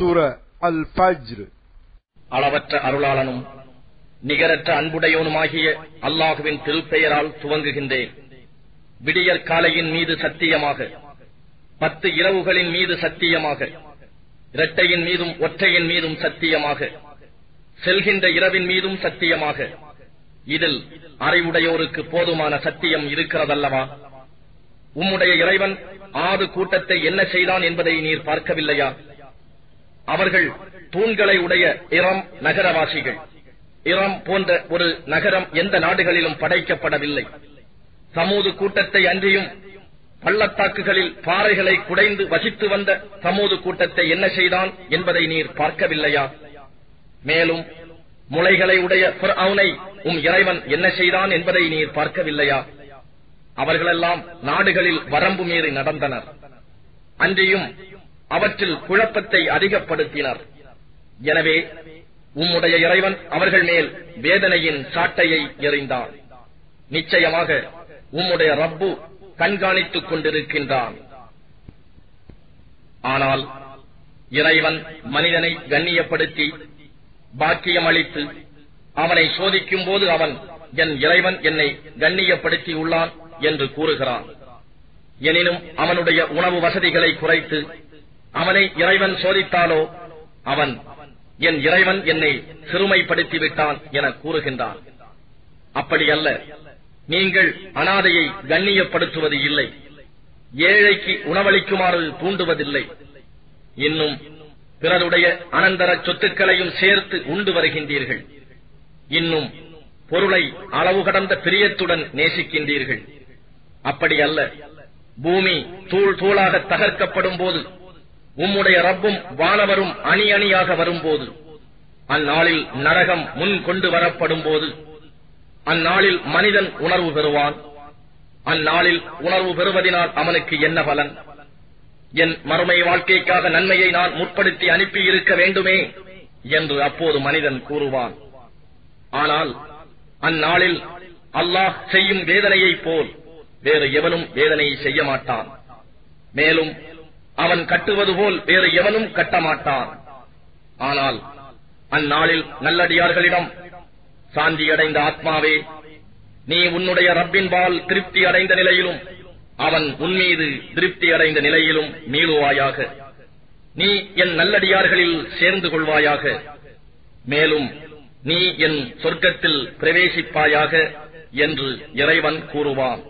சூர அல் ஃபஜ்ர் அளவற்ற அருளாளனும் நிகரற்ற அன்புடையவனுமாகிய அல்லாஹுவின் திருப்பெயரால் துவங்குகின்றேன். விடியற் காலையின் மீது சத்தியமாக பத்து இரவுகளின் மீது சத்தியமாக இரட்டையின் மீதும் ஒற்றையின் மீதும் சத்தியமாக செல்கின்ற இரவின் மீதும் சத்தியமாக இதில் அறிவுடையோருக்கு போதுமான சத்தியம் இருக்கிறதல்லவா? உம்முடைய இறைவன் ஆறு கூட்டத்தை என்ன செய்தான் என்பதை நீர் பார்க்கவில்லையா? அவர்கள் தூண்களை உடைய இரம் நகரவாசிகள். இரம் போன்ற ஒரு நகரம் எந்த நாடுகளிலும் படைக்கப்படவில்லை. சமூது கூட்டத்தை அன்றியும் பள்ளத்தாக்குகளில் பாறைகளை குடைந்து வசித்து வந்த சமூது கூட்டத்தை என்ன செய்தான் என்பதை நீர் பார்க்கவில்லையா? மேலும் முளைகளை உடைய அவனை உம் இறைவன் என்ன செய்தான் என்பதை நீர் பார்க்கவில்லையா? அவர்களெல்லாம் நாடுகளில் வரம்பு மீறி நடந்தனர். அன்றியும் அவற்றில் குழப்பத்தை அதிகப்படுத்தினர். எனவே உம்முடைய இறைவன் அவர்கள் மேல் வேதனையின் சாட்டையை எறிந்தான். நிச்சயமாக உம்முடைய ரப்பு கண்காணித்துக் கொண்டிருக்கின்றான். ஆனால் இறைவன் மனிதனை கண்ணியப்படுத்தி பாக்கியம் அளித்து அவனை சோதிக்கும் போது அவன் என் இறைவன் என்னை கண்ணியப்படுத்தி உள்ளான் என்று கூறுகிறான். எனினும் அவனுடைய உணவு வசதிகளை குறைத்து அவனை இறைவன் சோதித்தாலோ? அவன் என் இறைவன் என்னை சிறுமைப்படுத்தி விட்டான் என கூறுகின்றான். அப்படியல்ல நீங்கள் அனாதையை கண்ணியப்படுத்துவது இல்லை. ஏழைக்கு உணவளிக்குமாறு தூண்டுவதில்லை. இன்னும் பிறருடைய அனந்தர சொத்துக்களையும் சேர்த்து உண்டு வருகின்றீர்கள். இன்னும் பொருளை அளவு கடந்த பிரியத்துடன் நேசிக்கின்றீர்கள். அப்படி அல்ல பூமி தூள் தூளாக தகர்க்கப்படும் போது உம்முடைய ரப்பும் வானவரும் அணி அணியாக வரும்போது அந்நாளில் நரகம் முன் கொண்டு வரப்படும் போது அந்நாளில் மனிதன் உணர்வு பெறுவான். அந்நாளில் உணர்வு பெறுவதனால் அவனுக்கு என்ன பலன்? என் மறுமை வாழ்க்கைக்காக நன்மையை நான் முற்படுத்தி அனுப்பி இருக்க வேண்டுமே என்று அப்போது மனிதன் கூறுவான். ஆனால் அந்நாளில் அல்லாஹ் செய்யும் வேதனையைப் போல் வேறு எவனும் வேதனை செய்ய மாட்டான். மேலும் அவன் கட்டுவது போல் வேறு எவனும் கட்ட மாட்டான் ஆனால் அந்நாளில் நல்லடியார்களிடம் சாந்தியடைந்த ஆத்மாவே நீ உன்னுடைய ரப்பின்பால் திருப்தி அடைந்த நிலையிலும் அவன் உன்மீது திருப்தி அடைந்த நிலையிலும் மீளுவாயாக. நீ என் நல்லடியார்களில் சேர்ந்து கொள்வாயாக. மேலும் நீ என் சொர்க்கத்தில் பிரவேசிப்பாயாக என்று இறைவன் கூறுவான்.